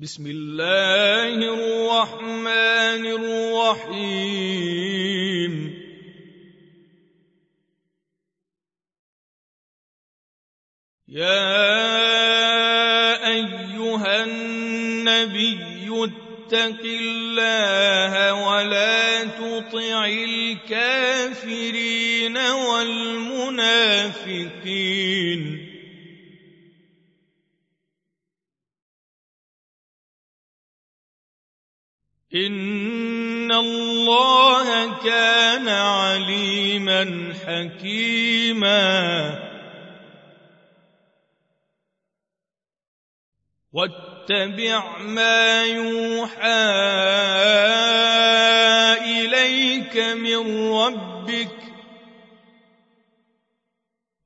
بسم الله الرحمن الرحيم. يا أيها النبي اتق الله ولا تطع الكافرين والمنافقين. ان الله كان عليما حكيما. واتبع ما يوحى اليك من ربك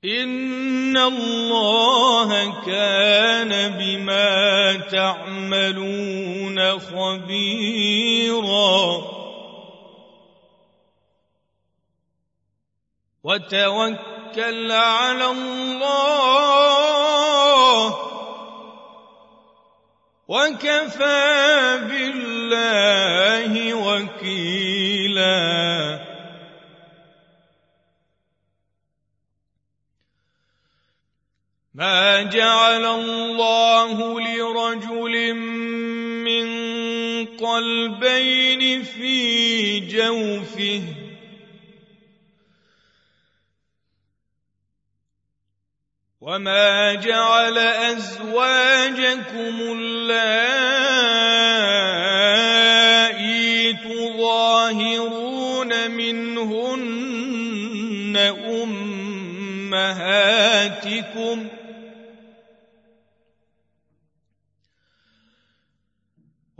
ان الله كان بما تعملون خبيرا وتوكل على الله وكفى بالله وكيلا ما جعل الله لرجل من قلبين في جوفه وما جعل ازواجكم اللائي تظاهرون منهن امهاتكم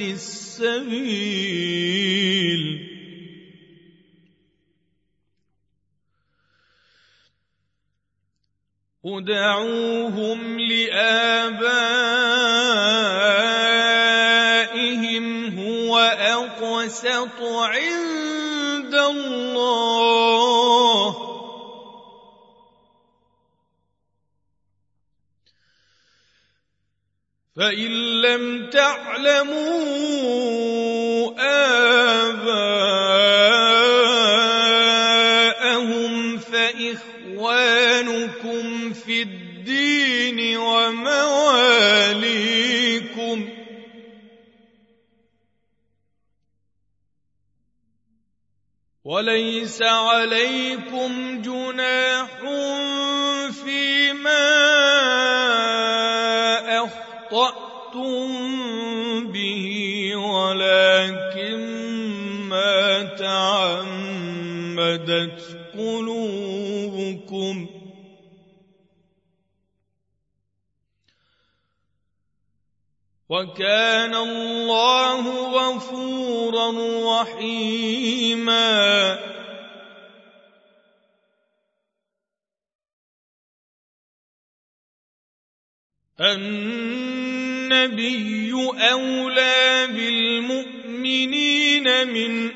السبيل. ادعوهم لآبائهم هو أقسط عند الله. فإن لم تعلموا آباءهم فإخوانكم في الدين ومواليكم وليس عليكم جناح فيما تعمدت قلوبكم وكان الله غفورا رحيما النبي اولى بالمؤمنين من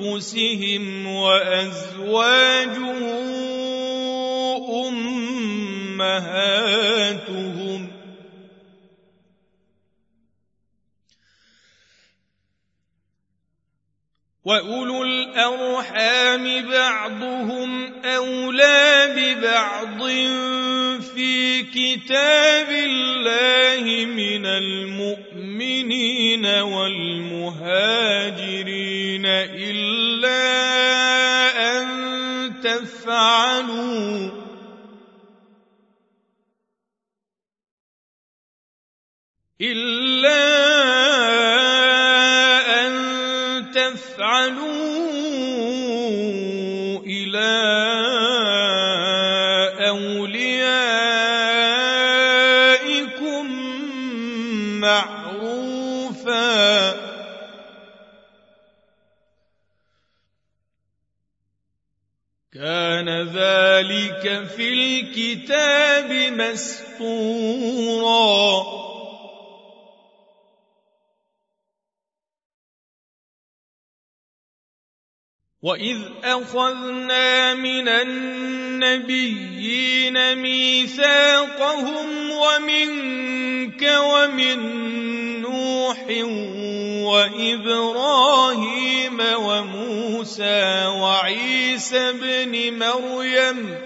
أنفسهم وازواجه امهاتهم واولو الارحام بعضهم اولى ببعض في كتاب الله من المؤمنين والمهاجرين الا ان تفعلوا الا معروفا. كان ذلك في الكتاب مسطورا وإذ أخذنا من النبيين ميثاقهم ومنك ومن نوح وإبراهيم وموسى وعيسى بن مريم.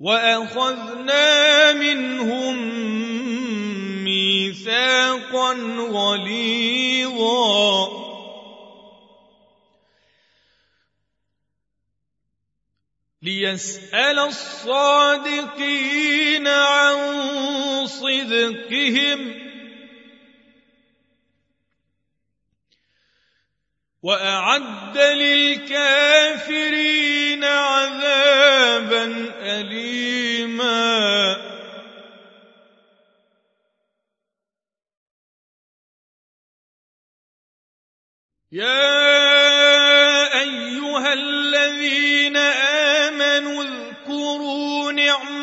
وأخذنا منهم ميثاقا غليظا. ليسأل الصادقين عن صدقهم. وأعد للكافرين عذابا أليماً. يا أيها الذين اذكروا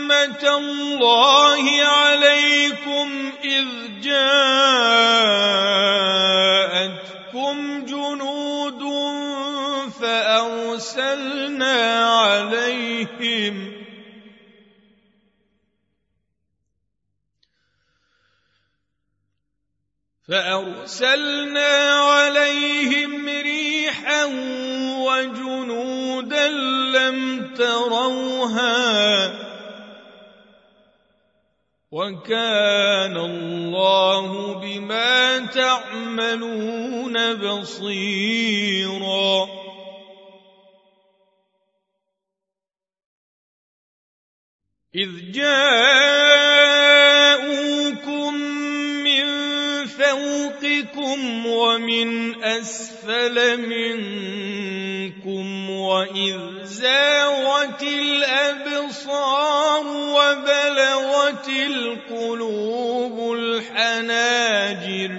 نعمه الله عليكم إذ جاءتكم جنود فأرسلنا عليهم فأرسلنا عليهم ريحا وجنودا لم تروها وكان الله بما تعملون بصيرا. إذ جاءوكم فوقكم ومن أسفل منكم وإذ زاوت الأبصار وبلغت القلوب الحناجر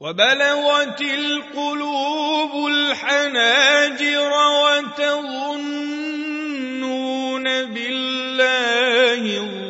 وبلغت القلوب الحناجر وتظنون بالله الله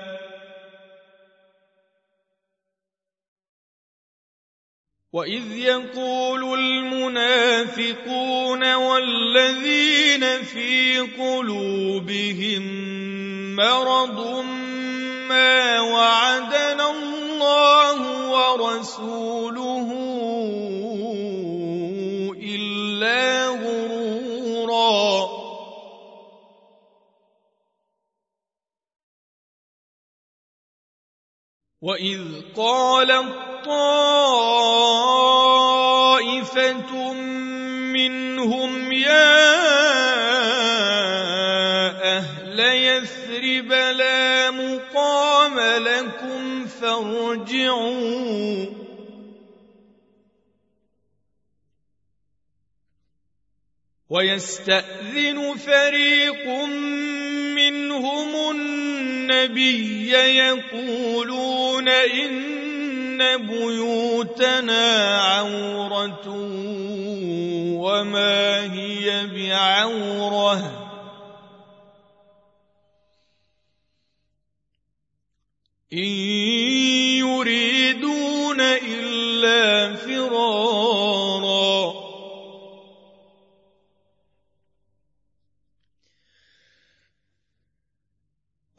وإذ يقول المنافقون والذين في قلوبهم مرض ما وعدنا الله ورسوله إلا وإذ قال طائفة منهم يا أهل يثرب لا مقام لكم فارجعوا ويستأذن فريق منهم النبي يقولون إن بيوتنا عورة وما هي بعورة. إن يريدون إلا فرارا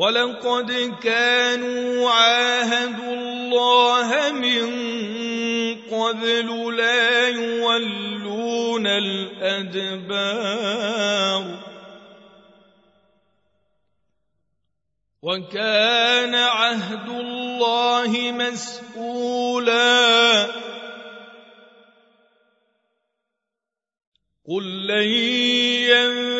ولقد كانوا عاهدوا الله من قبل لا يولون الأدبار. وكان عهد الله مسؤولا. قل لن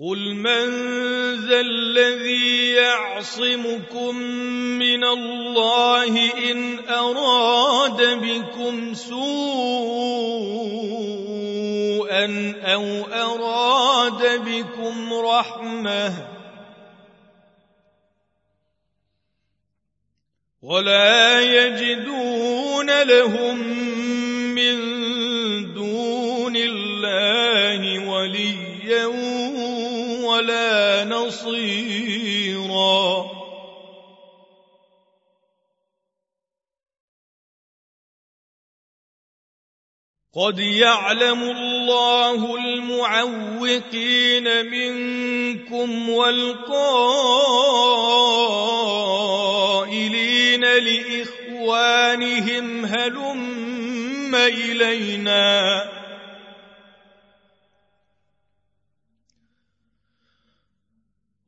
قل من ذا الذي يعصمكم من الله إن أراد بكم سوءا أو أراد بكم رحمة ولا يجدون لهم من ولا نصيرا قد يعلم الله المعوقين منكم والقائلين لإخوانهم هلم إلينا.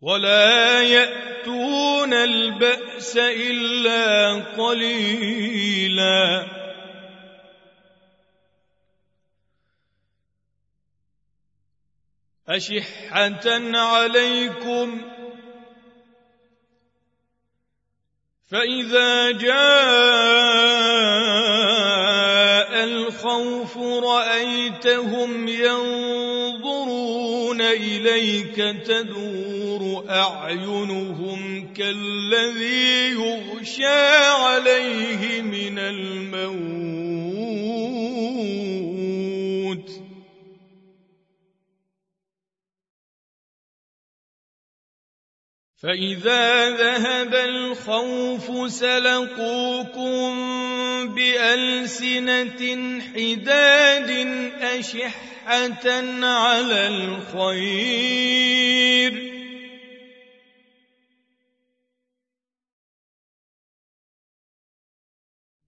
ولا يأتون البأس إلا قليلا. أشحة عليكم. فإذا جاء الخوف رأيتهم ينظرون إليك تدور أعينهم كالذي يغشى عليه من الموت. فإذا ذهب الخوف سلقوكم بألسنة حداد أشحة على الخير.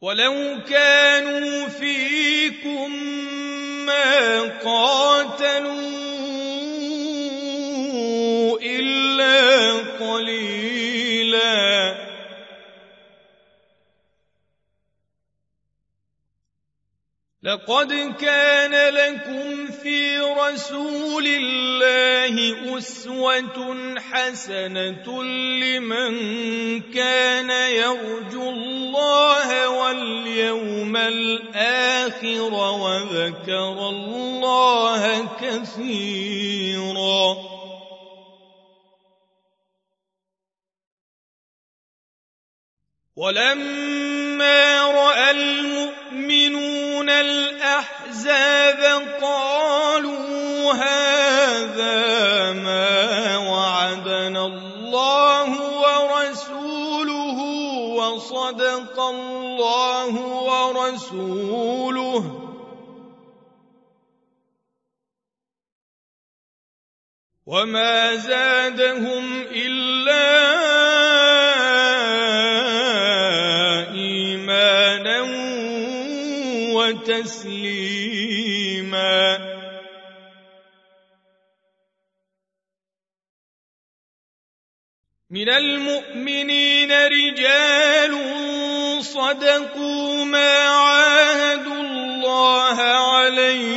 ولو كانوا فيكم ما قاتلوا إلا قليلا. لقد كان لكم في رسول الله أسوة حسنة لمن كان يرجو الله واليوم الآخر وذكر الله كثيرا. ولما رأى المؤمنون يأتون الأحزاب قالوا هذا ما وعدنا الله ورسوله وصدق الله ورسوله. وما زادهم إلا وتسليما من المؤمنين رجال صدقوا ما عاهدوا الله عليه.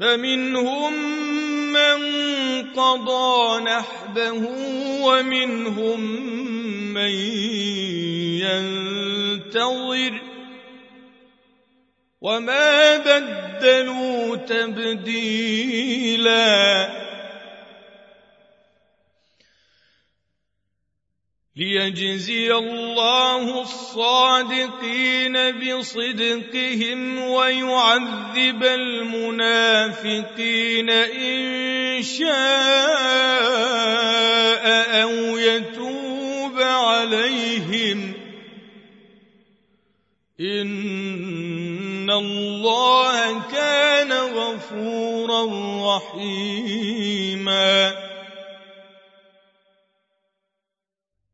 فمنهم من قضى نحبه ومنهم من ينتظر وما بدلوا تبديلا ليجزي الله الصادقين بصدقهم ويعذب المنافقين ان شاء أو يتوب عليهم إن الله كان غفورا رحيما.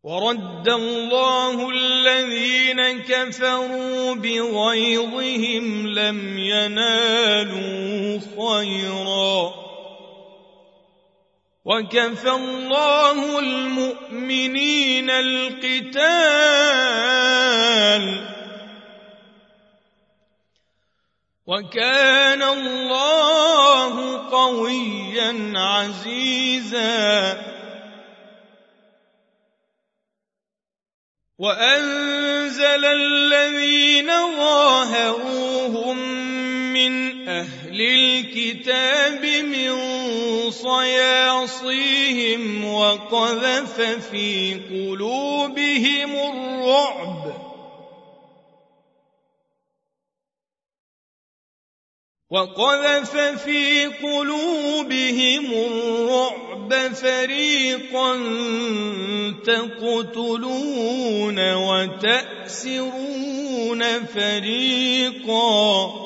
ورد الله الذين كفروا بغيظهم لم ينالوا خيرا. وكفى الله المؤمنين القتال. وكان الله قويا عزيزا. وأنزل الذين ظاهروهم أهل الكتاب من صياصيهم وقذف في قلوبهم الرعب. وقذف في قلوبهم الرعب فريقا تقتلون وتأسرون فريقا.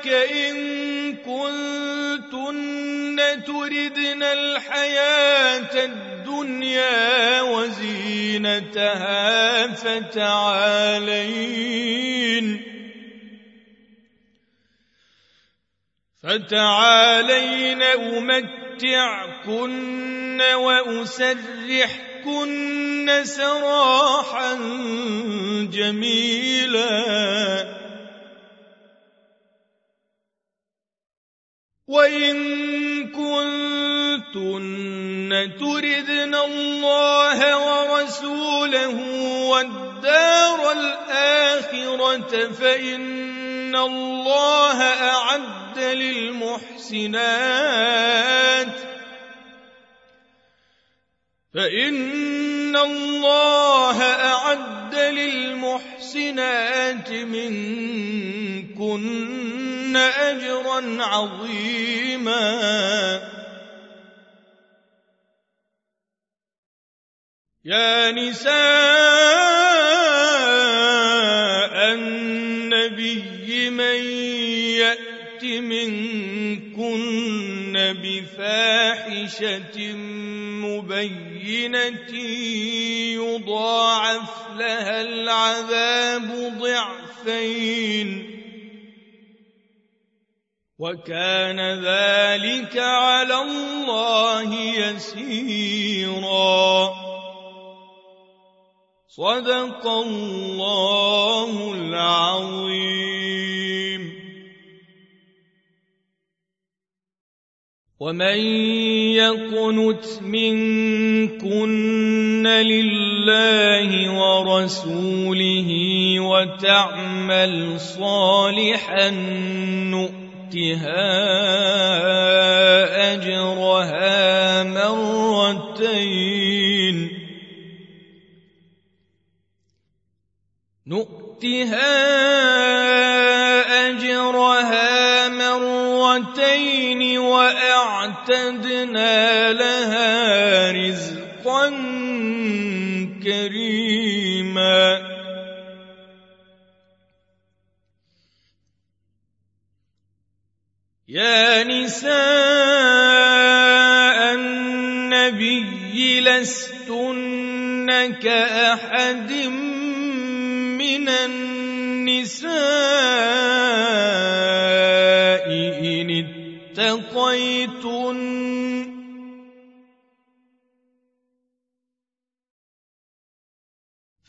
لازواجك إن كنتن تردن الحياة الدنيا وزينتها فتعالين فتعالين أمتعكن وأسرحكن سراحا جميلا وان كنتن تردن الله ورسوله والدار الاخره فان الله اعد للمحسنات فإن الله أعد للمحسنات منكن أجرا عظيما. يا نساء النبي من يأتي منكن بفاحشة مبينة يضاعف لها العذاب ضعفين وكان ذلك على الله يسيرا صدق الله العظيم ومن يقنت منكن لله ورسوله وتعمل صالحا نؤتها اجرها مرتين نؤتها واعتدنا لها رزقا كريما. يا نساء النبي لستن كأحد من النساء إن اتقيتن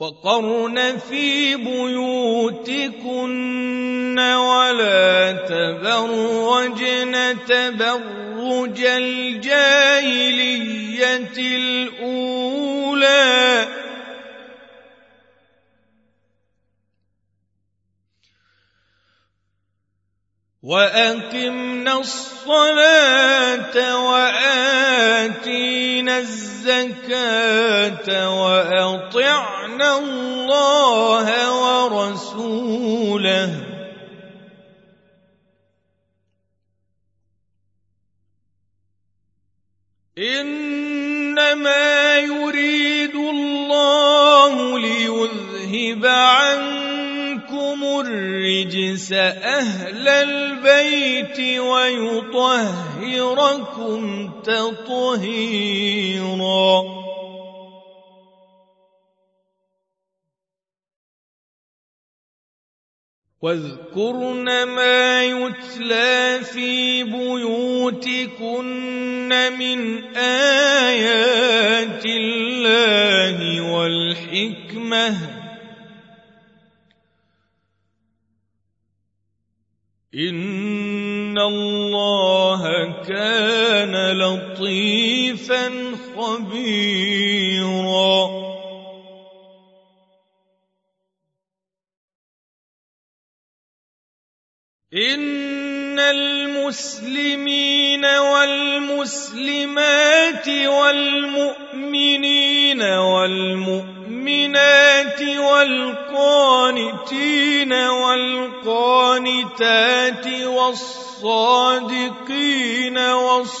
وقرن في بيوتكن ولا تبرجن تبرج الجاهلية الأولى وأقمنا الصلاة وآتينا الزكاة وأطعنا الله ورسوله. إنما يريد الله ليذهب عنكم الرجس أهل البيت ويطهركم تطهيرا. واذكرن ما يتلى في بيوتكن من آيات الله والحكمة. ان الله كان لطيفا خبيرا ان المسلمين والمسلمات والمؤمنين والمؤمنات والقانتين والقانتات والصادقين والصادقات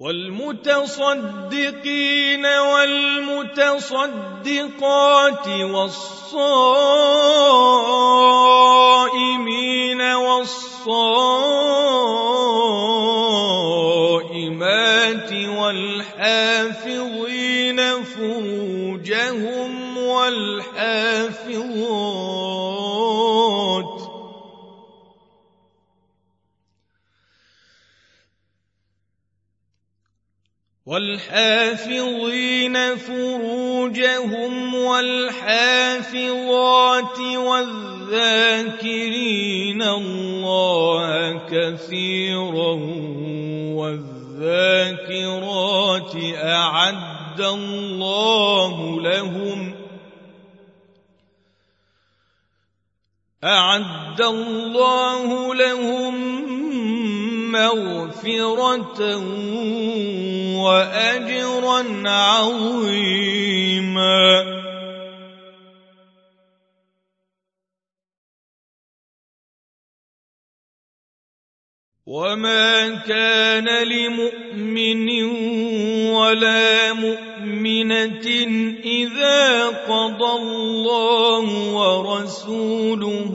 والمتصدقين والمتصدقات والصائمين والصائمات والحافظين والحافظين فروجهم والحافظات والذاكرين الله كثيرا والذاكرات أعد الله لهم أعد الله لهم مغفرة وأجرا عظيما. وما كان لمؤمن ولا مؤمنة إذا قضى الله ورسوله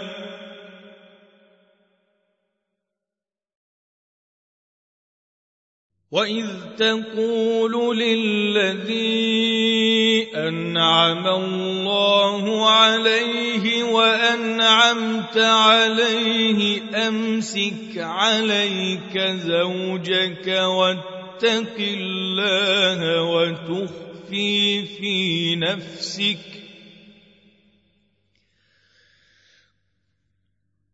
واذ تقول للذي انعم الله عليه وانعمت عليه امسك عليك زوجك واتق الله وتخفي في نفسك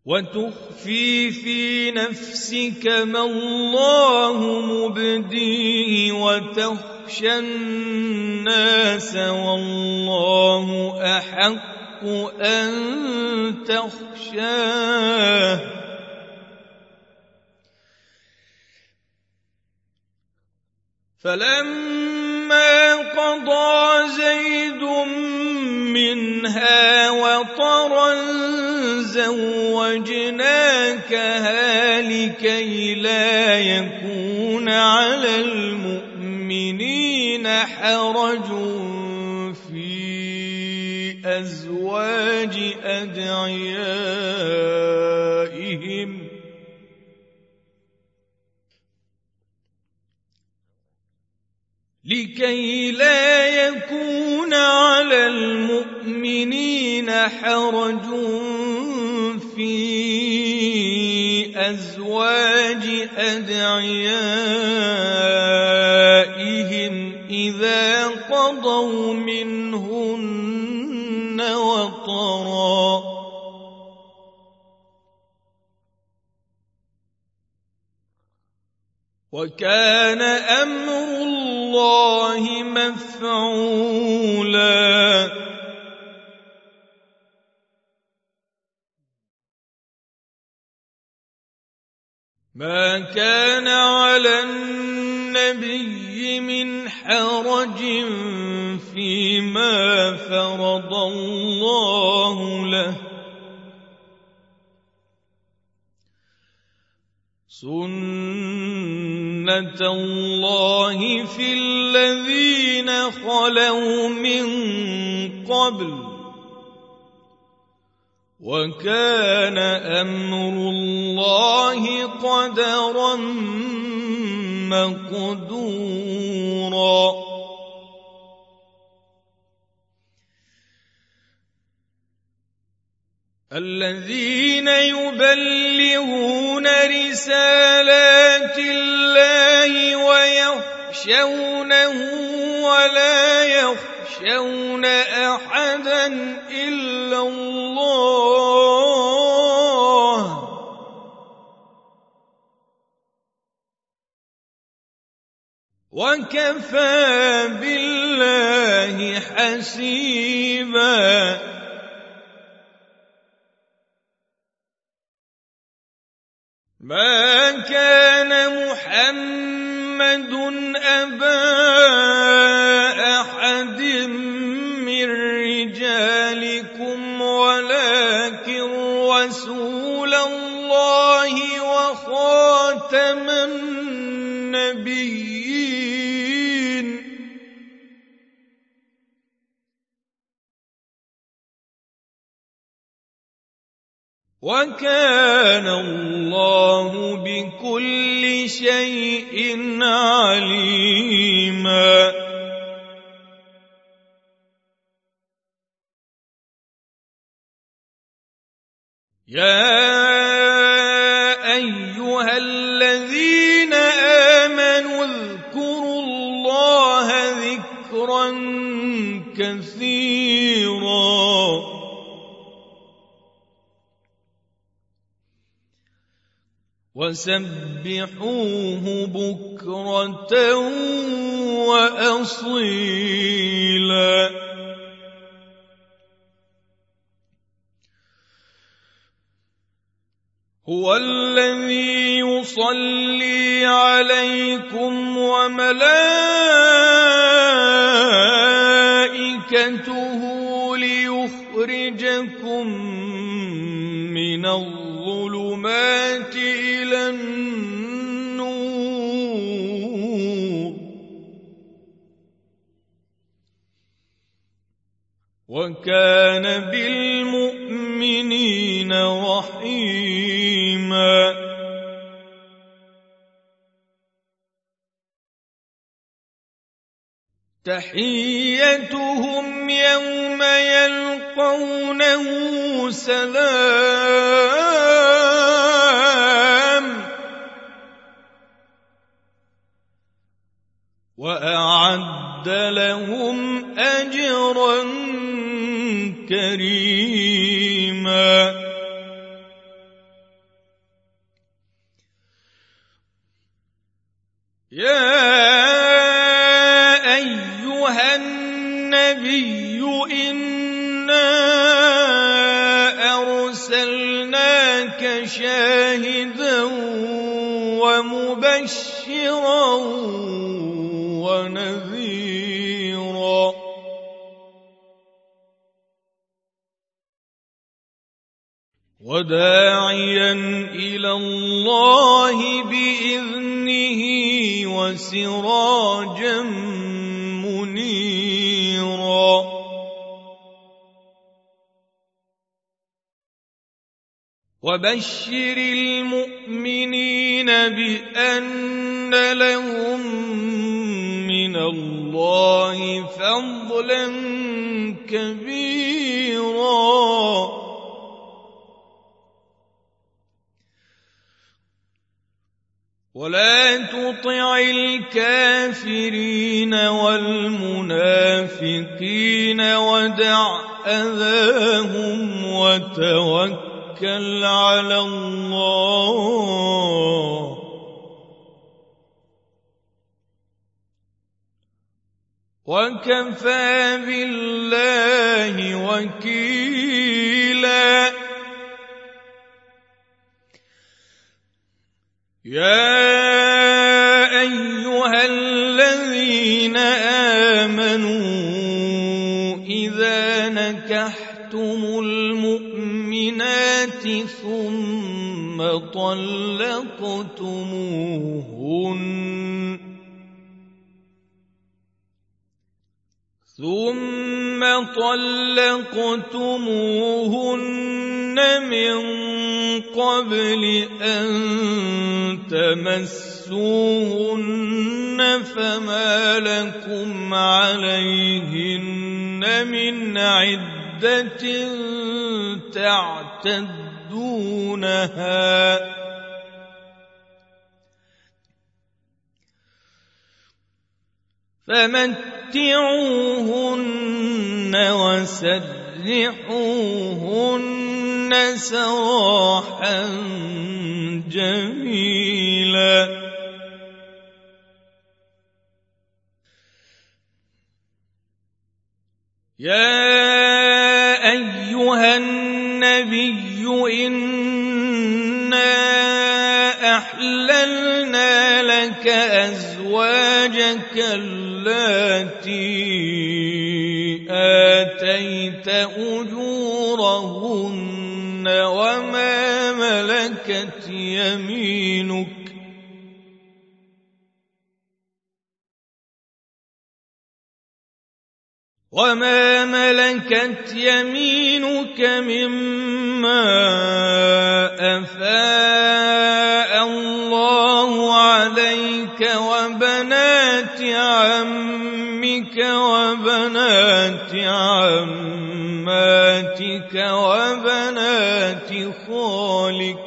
وتخفي في نفسك ما الله مبديه وتخشى الناس والله أحق أن تخشاه. فلما قضى زيد منها وطرا زوجناكها لكي لا يكون على المؤمنين حرج في أزواج أدعيائهم لكي لا يكون على المؤمنين حرج في أزواج أدعيائهم إذا قضوا منهن وطرا. وكان أمر الله مفعولا. ما كان على النبي من حرج فيما فرض الله له. سنه الله في الذين خلوا من قبل. وكان أمر الله قدرا مقدورا. الذين يبلغون رسالات الله ويخشونه ولا يخشون احدا إلا الله وكفى بالله حسيبا. ما كان محمد أبا رجالكم ولكن رسول وكان الله بكل شيء عليما. يا الذين آمنوا اذكروا الله ذكرا كثيرا وسبحوه بكرة وأصيلا. هو الذي يصلي عليكم وملائكته ليخرجكم من الظلمات وكان بالمؤمنين رحيما. تحيتهم يوم يلقونه سلام. وأعد لهم أجرا كريما. يا أيها النبي إنا أرسلناك شاهدا ومبشرا وداعيا إلى الله بإذنه وسراجا منيرا. وبشر المؤمنين بأن لهم من الله فضلا كبيرا. ولا تطع الكافرين والمنافقين ودع اذاهم وتوكل على الله وكفى بالله وكيلا يا ثم طلقتموهن. ثم طلقتموهن من قبل أن تمسوهن فما لكم عليهن من عدة تعتدونها فمتعوهن وسرحوهن سراحا جميلا. يا أيها النبي انا احللنا لك ازواجك اللاتي اتيت اجورهن وما ملكت يمينك وما ملكت يمينك مما افاء الله عليك وبنات عمك وبنات عماتك وبنات خالك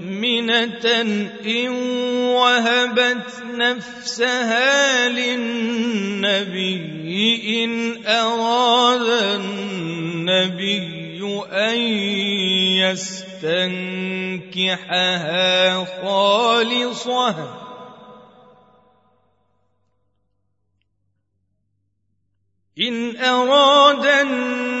إن وهبت نفسها للنبي إن أراد النبي أن يستنكحها خالصة. إن أراد النبي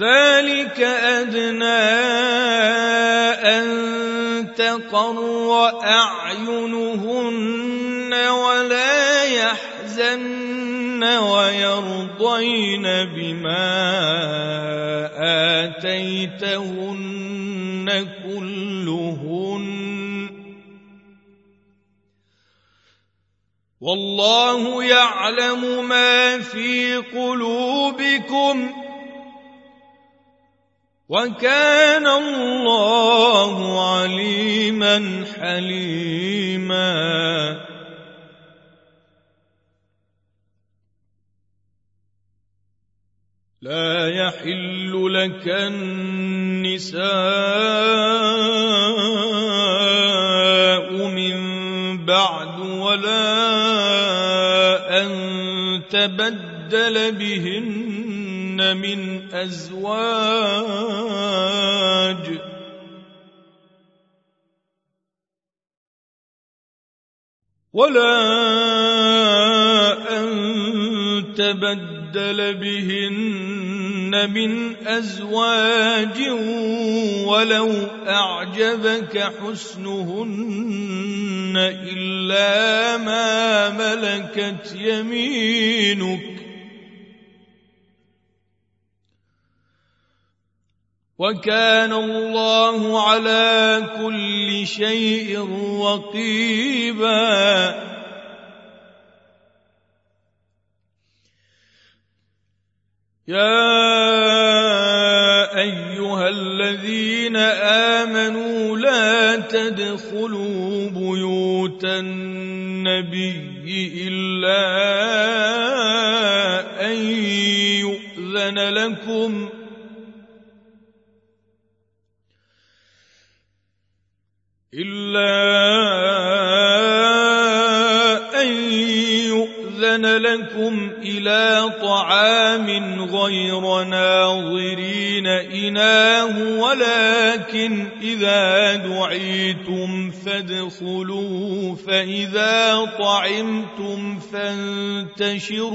ذلك أدنى أن تقر أعينهن ولا يحزن ويرضين بما آتيتهن كلهن. والله يعلم ما في قلوبكم وكان الله عليما حليما. لا يحل لك النساء من بعد ولا أن تبدل بهن من أزواج ولا أن تبدل بهن من أزواج ولو أعجبك حسنهن إلا ما ملكت يمينك وكان الله على كل شيء رقيبا. يا أيها الذين آمنوا لا تدخلوا بيوت النبي إلا أن يؤذن لكم إلا أن يؤذن لكم إلى طعام غير ناظرين إناه ولكن إذا دعيتم فادخلوا فإذا طعمتم فانتشروا.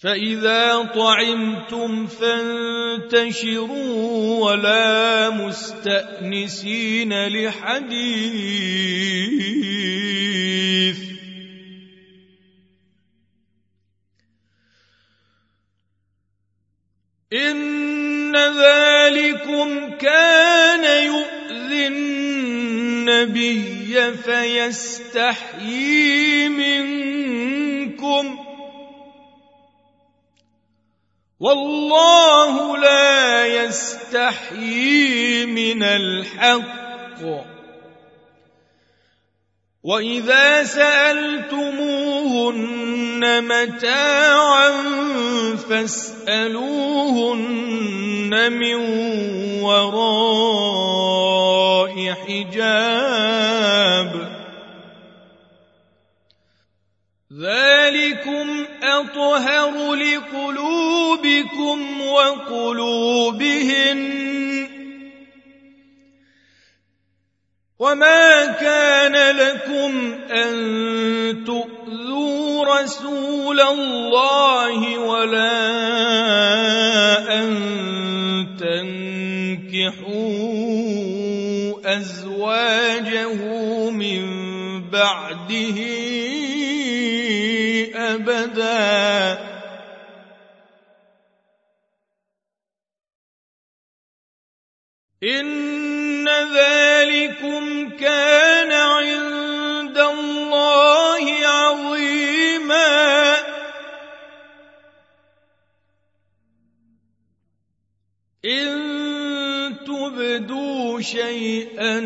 فإذا طعمتم فانتشروا ولا مستأنسين لحديث. إن ذلكم كان يؤذي النبي فيستحيي منكم. والله لا يستحيي من الحق. وإذا سألتموهن متاعا فاسألوهن من وراء حجاب. ذلكم اطهر لقلوبكم وقلوبهن وما كان لكم أن تؤذوا رسول الله ولا أن تنكحوا أزواجه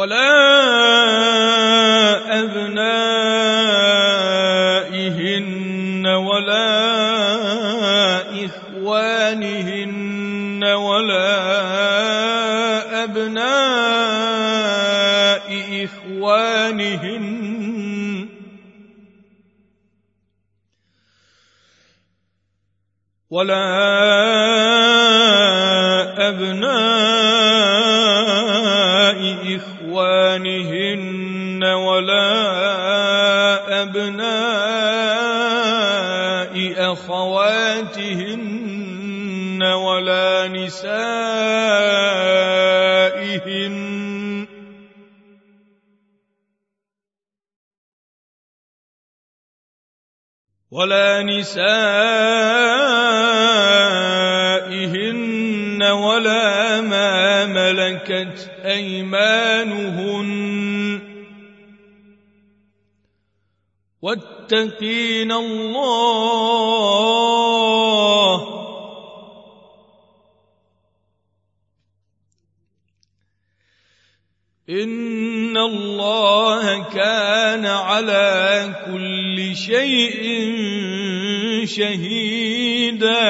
ولا أبنائهن ولا إخوانهن ولا أبناء إخوانهن ولا أبناء نسائهن. ولا نسائهن ولا ما ملكت أيمانهن. واتقين الله إن الله كان على كل شيء شهيدا.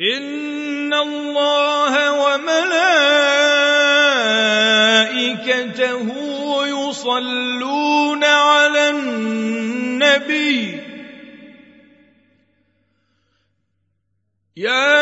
إن الله وملائكته يصلون على النبي. يا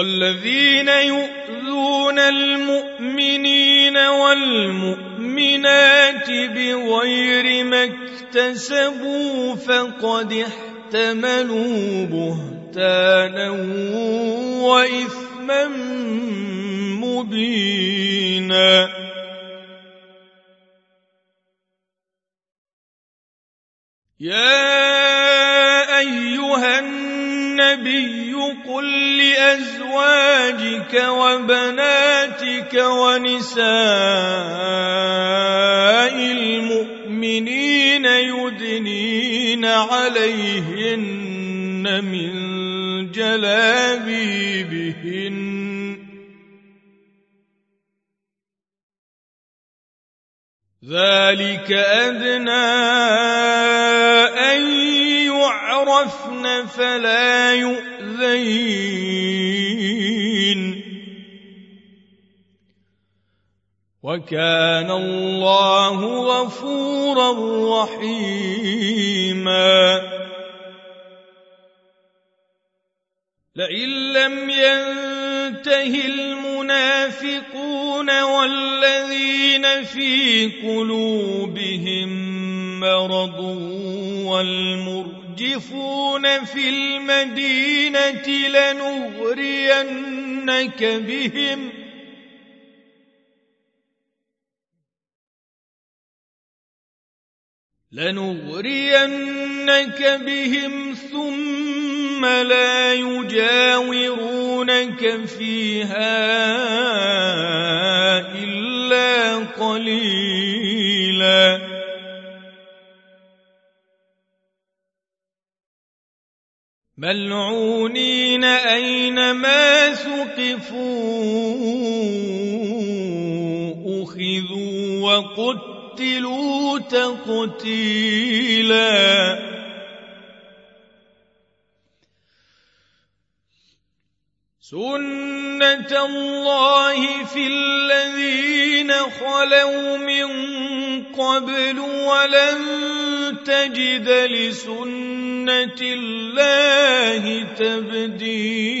والذين يؤذون المؤمنين والمؤمنات بغير ما اكتسبوا فقد احتملوا بهتانا وإثما مبينا. يا أيها النبي قل لازواجك وبناتك ونساء المؤمنين يدنين عليهن من جلابيبهن. ذلك أدنى أن يعرفن فلا يؤذين وكان الله غفورا رحيما. لئن لم ينته المنافقون والذين في قلوبهم مرض والمرجفون في المدينة لنغرينك بهم. لنغرينك بهم ثم لا يجاورونك فيها إلا قليلا. ملعونين أينما ثقفوا؟ أخذوا وقتلوا قتلوا تقتيلا. سنة الله في الذين خلوا من قبل ولن تجد لسنة الله تبديلاً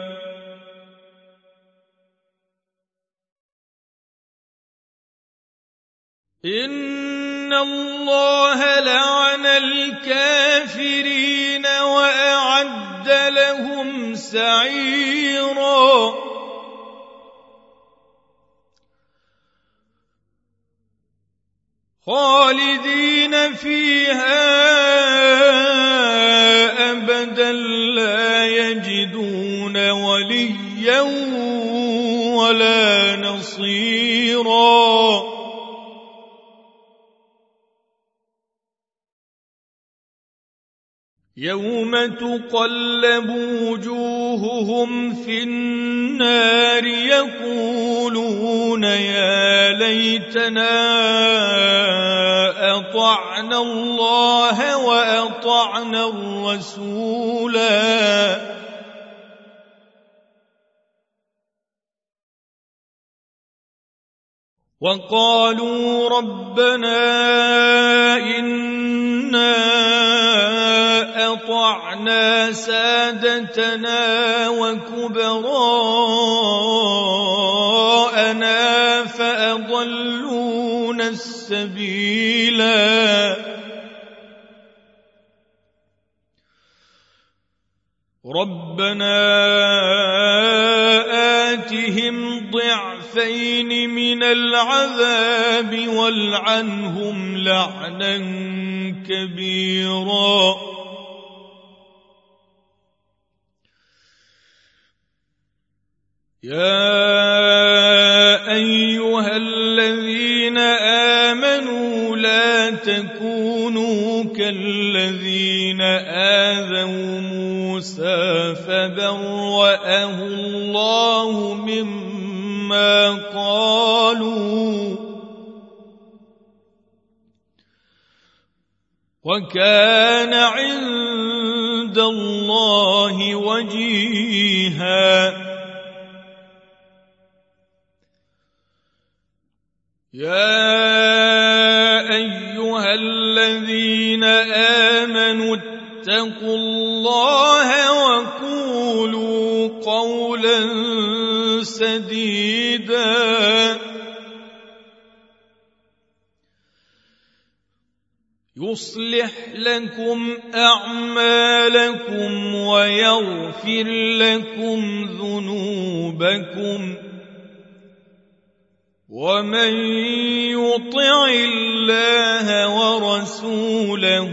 إن الله لعن الكافرين وأعد لهم سعيرا. خالدين فيها أبدا لا يجدون وليا ولا نصيرا. يوم تقلب وجوههم في النار يقولون يا ليتنا اطعنا الله واطعنا الرسولا وقالوا ربنا إنا أطعنا سادتنا وكبراءنا فأضلون السبيلا. ربنا آتهم ضعفين من العذاب والعنهم لعنا كبيرا. يا أيها الذين آمنوا لا تكونوا الذين آذوا موسى فبرأه الله مما قالوا. وكان عند الله وجيها. يا أيها الذين آمنوا اتقوا الله يصلح لكم أعمالكم ويغفر لكم ذنوبكم ومن يطع الله ورسوله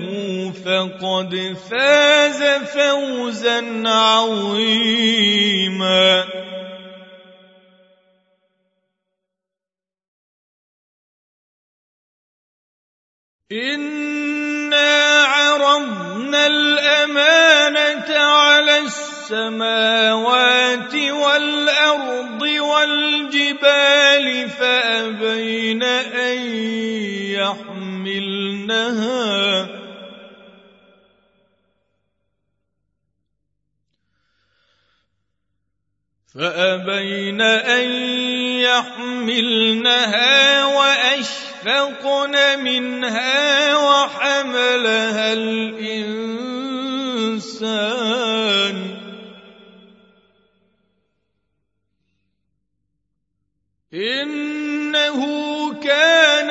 فقد فاز فوزا عظيما. إنا عرضنا الأمانة على السماوات والأرض والجبال فأبين أن يحملنها. فأبين أن يحملنها وأشفقن منها وحملها الإنسان إنه كان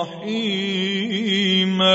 رحيما.